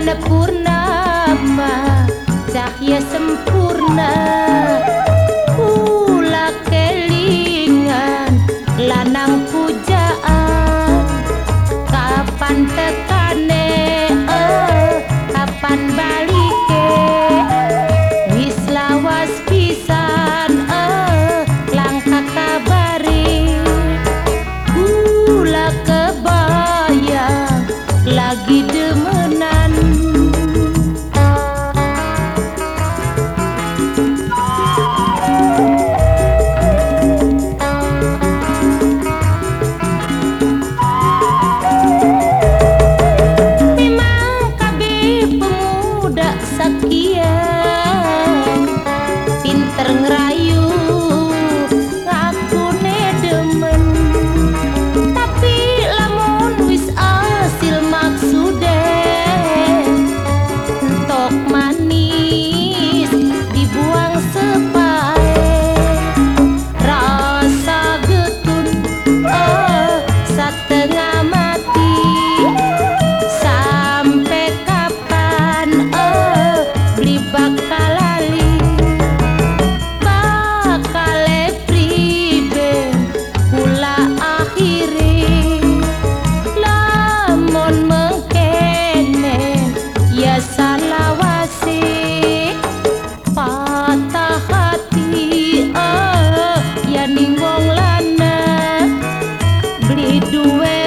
Nepurna purnama cahya sempurna. Pula kelingan lanang pujaan. Kapan tekane eh, kapan balike? Wis lawas pisan eh, langkah kabari. Pula kebayang lagi demen อย่างไร we do it.